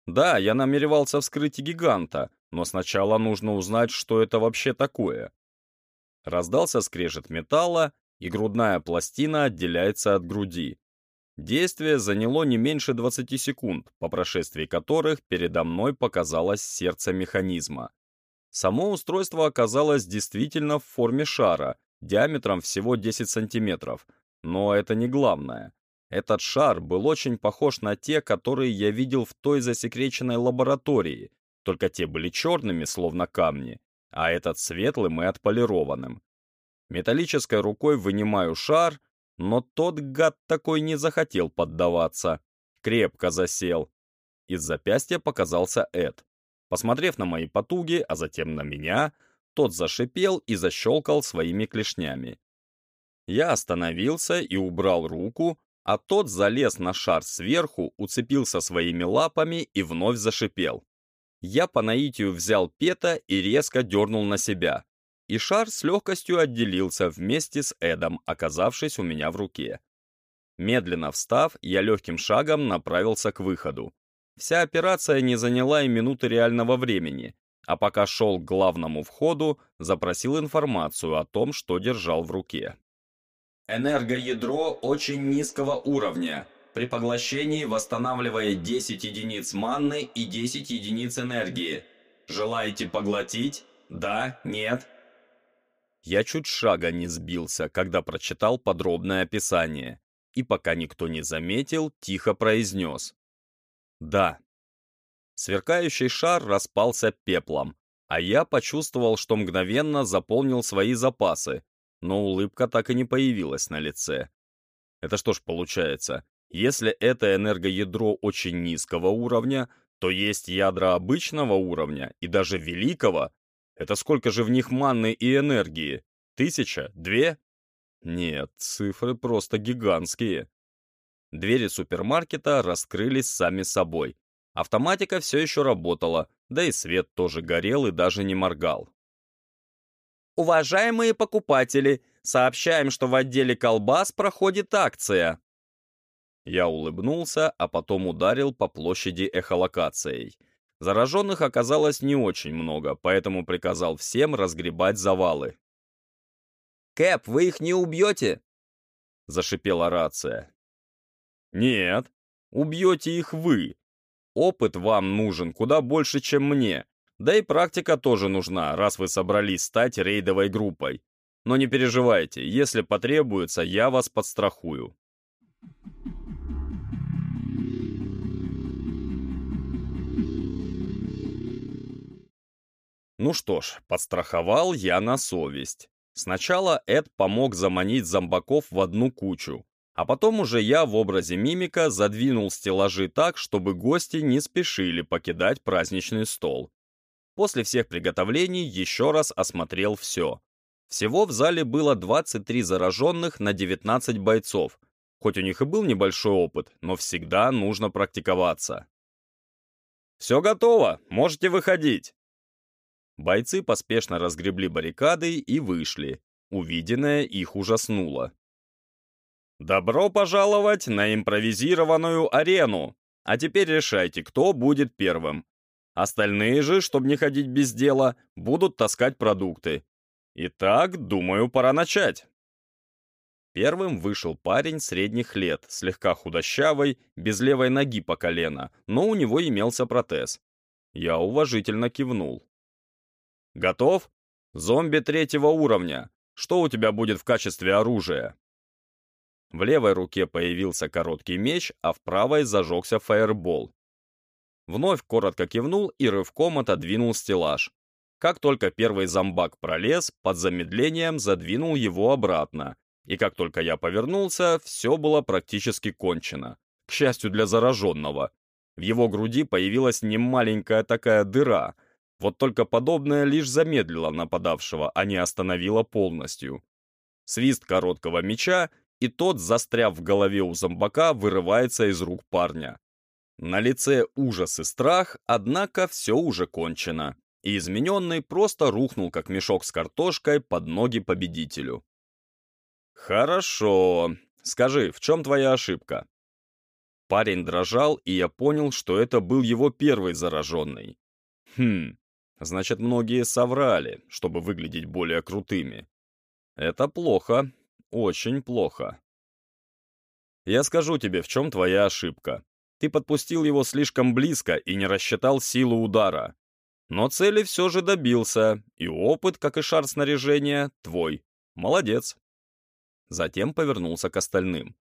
Да, я намеревался вскрыть гиганта, но сначала нужно узнать, что это вообще такое. Раздался скрежет металла, и грудная пластина отделяется от груди. Действие заняло не меньше 20 секунд, по прошествии которых передо мной показалось сердце механизма. Само устройство оказалось действительно в форме шара, диаметром всего 10 сантиметров, но это не главное. Этот шар был очень похож на те, которые я видел в той засекреченной лаборатории, только те были черными, словно камни, а этот светлым и отполированным. Металлической рукой вынимаю шар, но тот гад такой не захотел поддаваться. Крепко засел. Из запястья показался Эд. Посмотрев на мои потуги, а затем на меня, тот зашипел и защелкал своими клешнями. Я остановился и убрал руку, а тот залез на шар сверху, уцепился своими лапами и вновь зашипел. Я по наитию взял пета и резко дернул на себя. И шар с легкостью отделился вместе с Эдом, оказавшись у меня в руке. Медленно встав, я легким шагом направился к выходу. Вся операция не заняла и минуты реального времени, а пока шел к главному входу, запросил информацию о том, что держал в руке. Энергоядро очень низкого уровня. При поглощении восстанавливает 10 единиц манны и 10 единиц энергии. Желаете поглотить? Да? Нет? Я чуть шага не сбился, когда прочитал подробное описание, и пока никто не заметил, тихо произнес. Да. Сверкающий шар распался пеплом, а я почувствовал, что мгновенно заполнил свои запасы, но улыбка так и не появилась на лице. Это что ж получается, если это энергоядро очень низкого уровня, то есть ядра обычного уровня и даже великого. Это сколько же в них манны и энергии? Тысяча? Две? Нет, цифры просто гигантские. Двери супермаркета раскрылись сами собой. Автоматика все еще работала, да и свет тоже горел и даже не моргал. Уважаемые покупатели, сообщаем, что в отделе колбас проходит акция. Я улыбнулся, а потом ударил по площади эхолокацией. Зараженных оказалось не очень много, поэтому приказал всем разгребать завалы. «Кэп, вы их не убьете?» — зашипела рация. «Нет, убьете их вы. Опыт вам нужен куда больше, чем мне. Да и практика тоже нужна, раз вы собрались стать рейдовой группой. Но не переживайте, если потребуется, я вас подстрахую». Ну что ж, подстраховал я на совесть. Сначала Эд помог заманить зомбаков в одну кучу, а потом уже я в образе мимика задвинул стеллажи так, чтобы гости не спешили покидать праздничный стол. После всех приготовлений еще раз осмотрел все. Всего в зале было 23 зараженных на 19 бойцов. Хоть у них и был небольшой опыт, но всегда нужно практиковаться. «Все готово, можете выходить!» Бойцы поспешно разгребли баррикады и вышли. Увиденное их ужаснуло. «Добро пожаловать на импровизированную арену! А теперь решайте, кто будет первым. Остальные же, чтобы не ходить без дела, будут таскать продукты. Итак, думаю, пора начать». Первым вышел парень средних лет, слегка худощавый, без левой ноги по колено, но у него имелся протез. Я уважительно кивнул. «Готов? Зомби третьего уровня. Что у тебя будет в качестве оружия?» В левой руке появился короткий меч, а в правой зажегся фаербол. Вновь коротко кивнул и рывком отодвинул стеллаж. Как только первый зомбак пролез, под замедлением задвинул его обратно. И как только я повернулся, все было практически кончено. К счастью для зараженного. В его груди появилась немаленькая такая дыра. Вот только подобное лишь замедлило нападавшего, а не остановило полностью. Свист короткого меча, и тот, застряв в голове у зомбака, вырывается из рук парня. На лице ужас и страх, однако все уже кончено, и измененный просто рухнул, как мешок с картошкой, под ноги победителю. «Хорошо. Скажи, в чем твоя ошибка?» Парень дрожал, и я понял, что это был его первый зараженный. Хм, значит, многие соврали, чтобы выглядеть более крутыми. Это плохо, очень плохо. Я скажу тебе, в чем твоя ошибка. Ты подпустил его слишком близко и не рассчитал силу удара. Но цели все же добился, и опыт, как и шар снаряжения, твой. Молодец. Затем повернулся к остальным.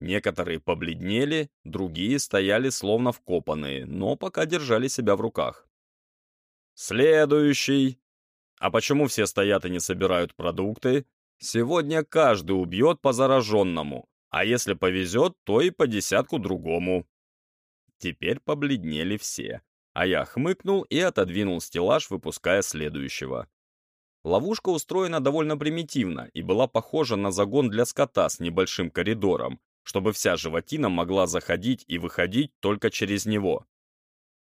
Некоторые побледнели, другие стояли словно вкопанные, но пока держали себя в руках. Следующий. А почему все стоят и не собирают продукты? Сегодня каждый убьет по зараженному, а если повезет, то и по десятку другому. Теперь побледнели все, а я хмыкнул и отодвинул стеллаж, выпуская следующего. Ловушка устроена довольно примитивно и была похожа на загон для скота с небольшим коридором, чтобы вся животина могла заходить и выходить только через него.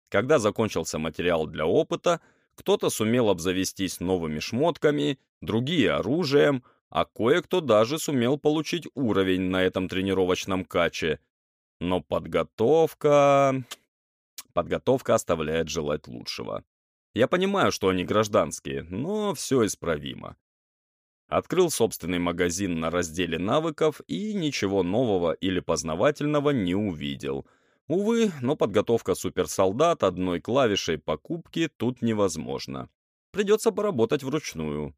Когда закончился материал для опыта, кто-то сумел обзавестись новыми шмотками, другие — оружием, а кое-кто даже сумел получить уровень на этом тренировочном каче, но подготовка... Подготовка оставляет желать лучшего. Я понимаю, что они гражданские, но все исправимо. Открыл собственный магазин на разделе навыков и ничего нового или познавательного не увидел. Увы, но подготовка суперсолдат одной клавишей покупки тут невозможно. Придется поработать вручную.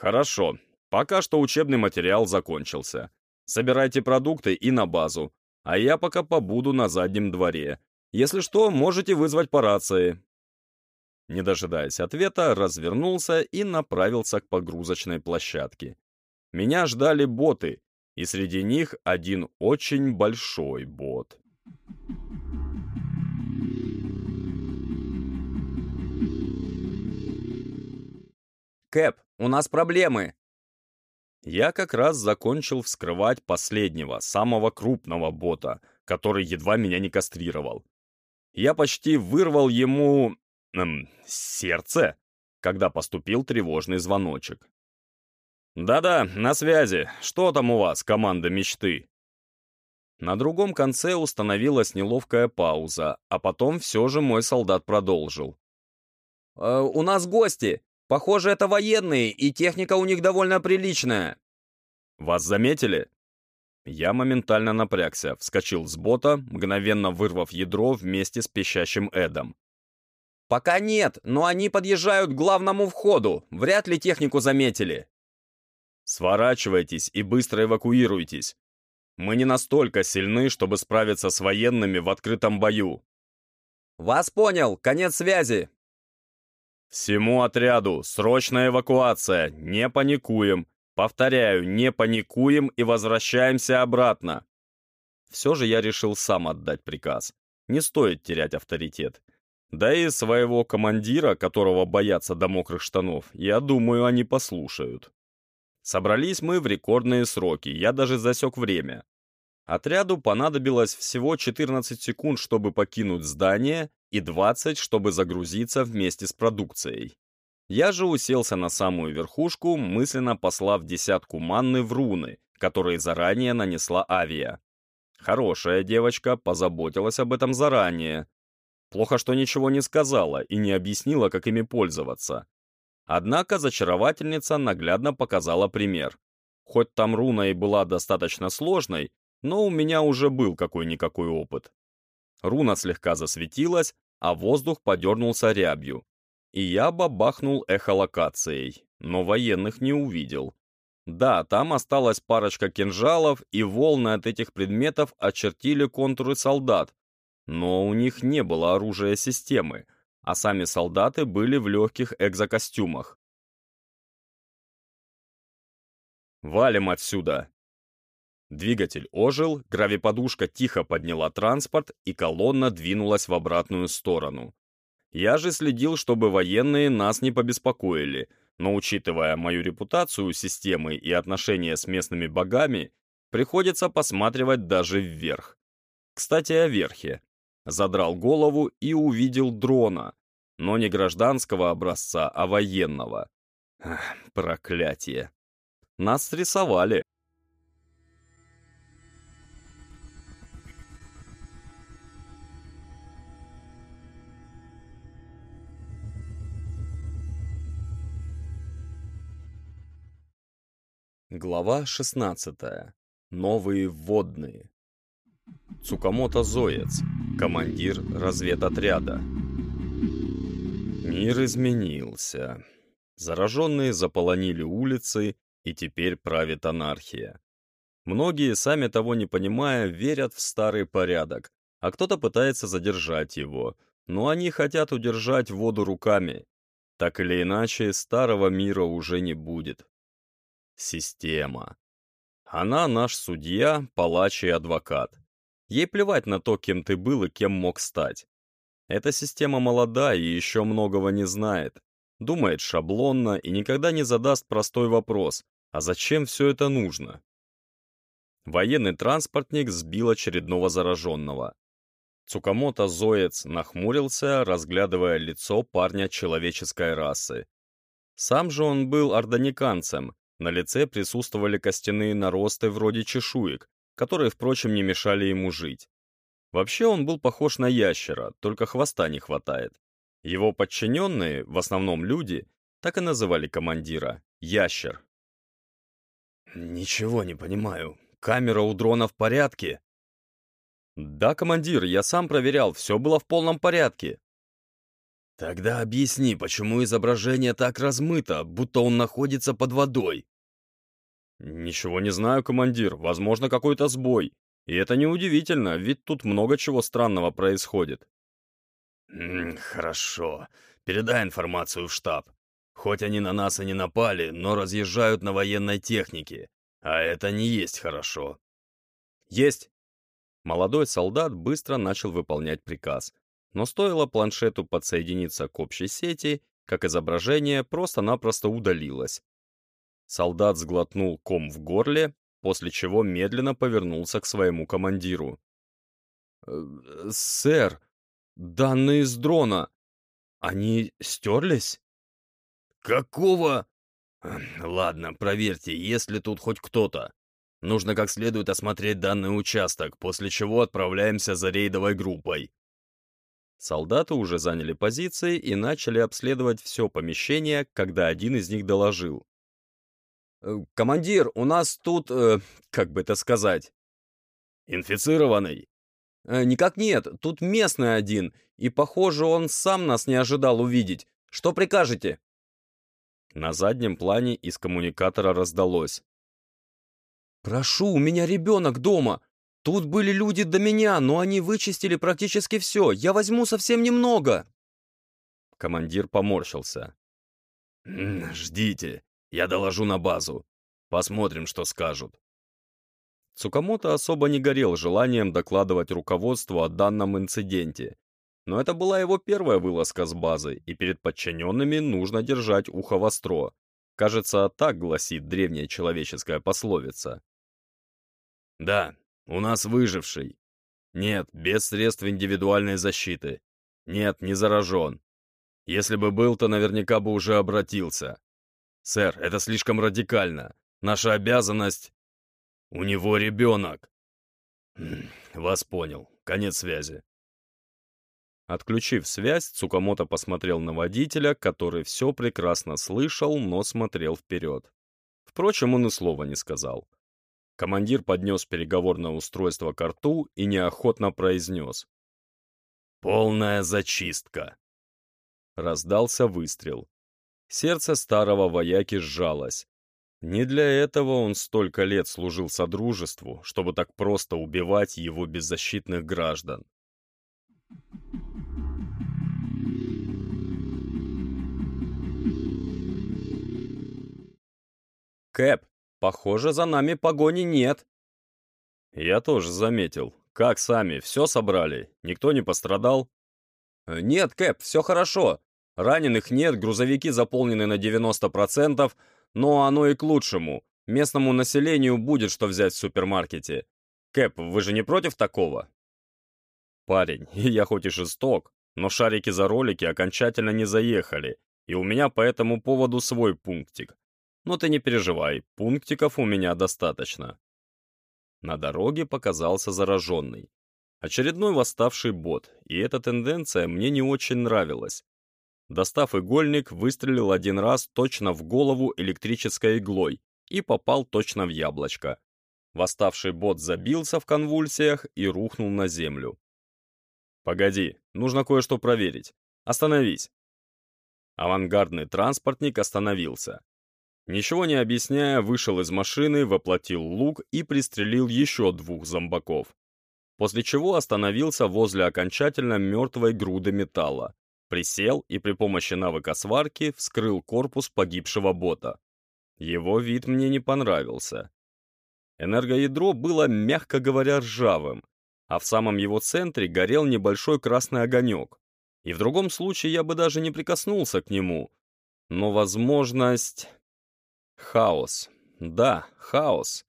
Хорошо, пока что учебный материал закончился. Собирайте продукты и на базу а я пока побуду на заднем дворе. Если что, можете вызвать по рации». Не дожидаясь ответа, развернулся и направился к погрузочной площадке. Меня ждали боты, и среди них один очень большой бот. «Кэп, у нас проблемы!» Я как раз закончил вскрывать последнего, самого крупного бота, который едва меня не кастрировал. Я почти вырвал ему... Эм, сердце, когда поступил тревожный звоночек. «Да-да, на связи. Что там у вас, команда мечты?» На другом конце установилась неловкая пауза, а потом все же мой солдат продолжил. «Э, «У нас гости. Похоже, это военные, и техника у них довольно приличная. Вас заметили? Я моментально напрягся, вскочил с бота, мгновенно вырвав ядро вместе с пищащим Эдом. «Пока нет, но они подъезжают к главному входу. Вряд ли технику заметили». «Сворачивайтесь и быстро эвакуируйтесь. Мы не настолько сильны, чтобы справиться с военными в открытом бою». «Вас понял. Конец связи». «Всему отряду! Срочная эвакуация! Не паникуем! Повторяю, не паникуем и возвращаемся обратно!» Все же я решил сам отдать приказ. Не стоит терять авторитет. Да и своего командира, которого боятся до мокрых штанов, я думаю, они послушают. Собрались мы в рекордные сроки, я даже засек время. Отряду понадобилось всего 14 секунд, чтобы покинуть здание, и 20, чтобы загрузиться вместе с продукцией. Я же уселся на самую верхушку, мысленно послав десятку манны в руны, которые заранее нанесла авиа. Хорошая девочка, позаботилась об этом заранее. Плохо, что ничего не сказала и не объяснила, как ими пользоваться. Однако зачаровательница наглядно показала пример. Хоть там руна и была достаточно сложной, но у меня уже был какой-никакой опыт. Руна слегка засветилась, а воздух подернулся рябью. И я бабахнул эхолокацией, но военных не увидел. Да, там осталась парочка кинжалов, и волны от этих предметов очертили контуры солдат. Но у них не было оружия системы, а сами солдаты были в легких экзокостюмах. «Валим отсюда!» Двигатель ожил, гравиподушка тихо подняла транспорт, и колонна двинулась в обратную сторону. Я же следил, чтобы военные нас не побеспокоили, но учитывая мою репутацию системы и отношения с местными богами, приходится посматривать даже вверх. Кстати, о верхе. Задрал голову и увидел дрона, но не гражданского образца, а военного. Ах, проклятие. Нас срисовали. Глава 16. Новые вводные. Цукамото Зоец, командир разведотряда. Мир изменился. Зараженные заполонили улицы, и теперь правит анархия. Многие, сами того не понимая, верят в старый порядок, а кто-то пытается задержать его, но они хотят удержать воду руками. Так или иначе, старого мира уже не будет. Система. Она наш судья, палач и адвокат. Ей плевать на то, кем ты был и кем мог стать. Эта система молода и еще многого не знает. Думает шаблонно и никогда не задаст простой вопрос, а зачем все это нужно? Военный транспортник сбил очередного зараженного. Цукамото Зоец нахмурился, разглядывая лицо парня человеческой расы. Сам же он был ордониканцем, на лице присутствовали костяные наросты вроде чешуек, которые, впрочем, не мешали ему жить. Вообще он был похож на ящера, только хвоста не хватает. Его подчиненные, в основном люди, так и называли командира — ящер. «Ничего не понимаю. Камера у дрона в порядке?» «Да, командир, я сам проверял, все было в полном порядке». «Тогда объясни, почему изображение так размыто, будто он находится под водой?» «Ничего не знаю, командир. Возможно, какой-то сбой. И это неудивительно, ведь тут много чего странного происходит». «Хорошо. Передай информацию в штаб. Хоть они на нас и не напали, но разъезжают на военной технике. А это не есть хорошо». «Есть!» Молодой солдат быстро начал выполнять приказ. Но стоило планшету подсоединиться к общей сети, как изображение просто-напросто удалилось, Солдат сглотнул ком в горле, после чего медленно повернулся к своему командиру. «Э, «Сэр, данные с дрона, они стерлись?» «Какого?» «Ладно, проверьте, есть ли тут хоть кто-то. Нужно как следует осмотреть данный участок, после чего отправляемся за рейдовой группой». Солдаты уже заняли позиции и начали обследовать все помещение, когда один из них доложил. Э, «Командир, у нас тут, э, как бы это сказать...» «Инфицированный?» э, «Никак нет, тут местный один, и, похоже, он сам нас не ожидал увидеть. Что прикажете?» На заднем плане из коммуникатора раздалось. «Прошу, у меня ребенок дома. Тут были люди до меня, но они вычистили практически все. Я возьму совсем немного». Командир поморщился. «Ждите. Я доложу на базу. Посмотрим, что скажут. Цукамото особо не горел желанием докладывать руководству о данном инциденте. Но это была его первая вылазка с базы, и перед подчиненными нужно держать ухо востро. Кажется, так гласит древняя человеческая пословица. «Да, у нас выживший. Нет, без средств индивидуальной защиты. Нет, не заражен. Если бы был, то наверняка бы уже обратился. «Сэр, это слишком радикально. Наша обязанность...» «У него ребенок!» «Вас понял. Конец связи». Отключив связь, Цукамото посмотрел на водителя, который все прекрасно слышал, но смотрел вперед. Впрочем, он и слова не сказал. Командир поднес переговорное устройство к рту и неохотно произнес. «Полная зачистка!» Раздался выстрел. Сердце старого вояки сжалось. Не для этого он столько лет служил Содружеству, чтобы так просто убивать его беззащитных граждан. «Кэп, похоже, за нами погони нет». «Я тоже заметил. Как сами, все собрали? Никто не пострадал?» «Нет, Кэп, все хорошо. Раненых нет, грузовики заполнены на 90%, но оно и к лучшему. Местному населению будет что взять в супермаркете. Кэп, вы же не против такого?» «Парень, я хоть и жесток, но шарики за ролики окончательно не заехали, и у меня по этому поводу свой пунктик. Но ты не переживай, пунктиков у меня достаточно. На дороге показался зараженный. Очередной восставший бот, и эта тенденция мне не очень нравилась. Достав игольник, выстрелил один раз точно в голову электрической иглой и попал точно в яблочко. Восставший бот забился в конвульсиях и рухнул на землю. «Погоди, нужно кое-что проверить. Остановись!» Авангардный транспортник остановился. Ничего не объясняя, вышел из машины, воплотил лук и пристрелил еще двух зомбаков. После чего остановился возле окончательно мертвой груды металла, присел и при помощи навыка сварки вскрыл корпус погибшего бота. Его вид мне не понравился. Энергоядро было, мягко говоря, ржавым, а в самом его центре горел небольшой красный огонек. И в другом случае я бы даже не прикоснулся к нему. Но возможность... Хаос. Да, хаос.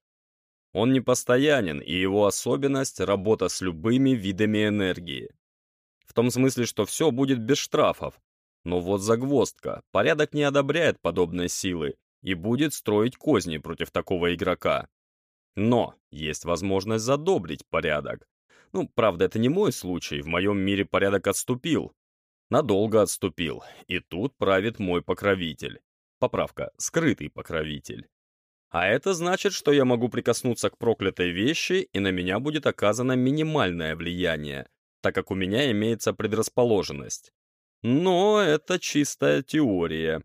Он непостоянен, и его особенность — работа с любыми видами энергии. В том смысле, что все будет без штрафов. Но вот загвоздка. Порядок не одобряет подобной силы и будет строить козни против такого игрока. Но есть возможность задобрить порядок. Ну, правда, это не мой случай, в моем мире порядок отступил. Надолго отступил, и тут правит мой покровитель. Поправка «скрытый покровитель». А это значит, что я могу прикоснуться к проклятой вещи, и на меня будет оказано минимальное влияние, так как у меня имеется предрасположенность. Но это чистая теория.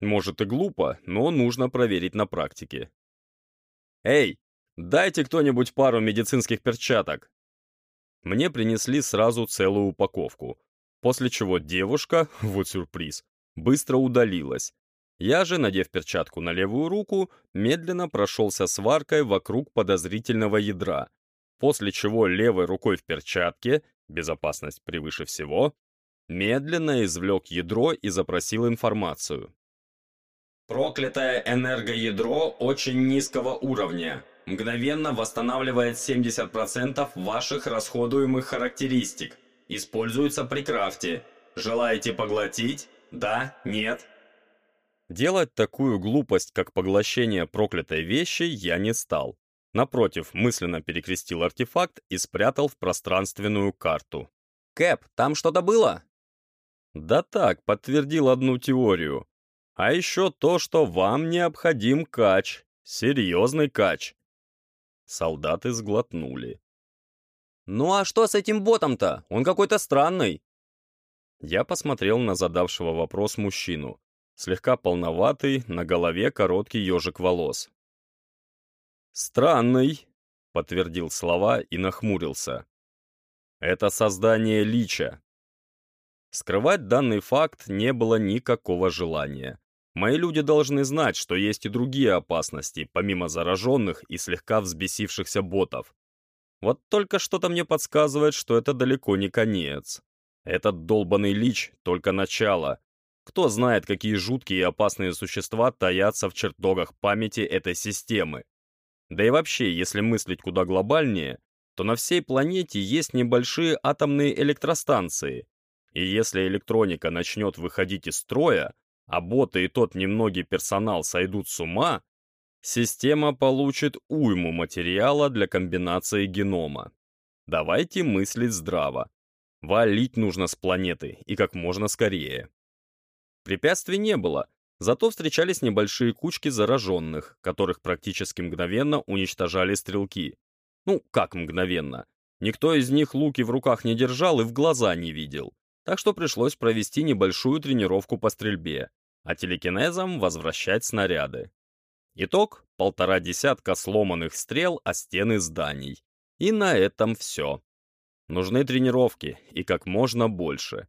Может и глупо, но нужно проверить на практике. «Эй, дайте кто-нибудь пару медицинских перчаток!» Мне принесли сразу целую упаковку, после чего девушка, вот сюрприз, быстро удалилась, я же, надев перчатку на левую руку, медленно прошелся сваркой вокруг подозрительного ядра, после чего левой рукой в перчатке, безопасность превыше всего, медленно извлек ядро и запросил информацию. Проклятое энергоядро очень низкого уровня. Мгновенно восстанавливает 70% ваших расходуемых характеристик. Используется при крафте. Желаете поглотить? Да? Нет? Делать такую глупость, как поглощение проклятой вещи, я не стал. Напротив, мысленно перекрестил артефакт и спрятал в пространственную карту. «Кэп, там что-то было?» «Да так, подтвердил одну теорию. А еще то, что вам необходим кач. Серьезный кач». Солдаты сглотнули. «Ну а что с этим ботом-то? Он какой-то странный». Я посмотрел на задавшего вопрос мужчину слегка полноватый, на голове короткий ежик волос. «Странный», — подтвердил слова и нахмурился. «Это создание лича». Скрывать данный факт не было никакого желания. Мои люди должны знать, что есть и другие опасности, помимо зараженных и слегка взбесившихся ботов. Вот только что-то мне подсказывает, что это далеко не конец. Этот долбанный лич — только начало, кто знает, какие жуткие и опасные существа таятся в чертогах памяти этой системы. Да и вообще, если мыслить куда глобальнее, то на всей планете есть небольшие атомные электростанции. И если электроника начнет выходить из строя, а боты и тот немногий персонал сойдут с ума, система получит уйму материала для комбинации генома. Давайте мыслить здраво. Валить нужно с планеты, и как можно скорее. Препятствий не было, зато встречались небольшие кучки зараженных, которых практически мгновенно уничтожали стрелки. Ну, как мгновенно? Никто из них луки в руках не держал и в глаза не видел, так что пришлось провести небольшую тренировку по стрельбе, а телекинезом возвращать снаряды. Итог — полтора десятка сломанных стрел о стены зданий. И на этом все. Нужны тренировки, и как можно больше.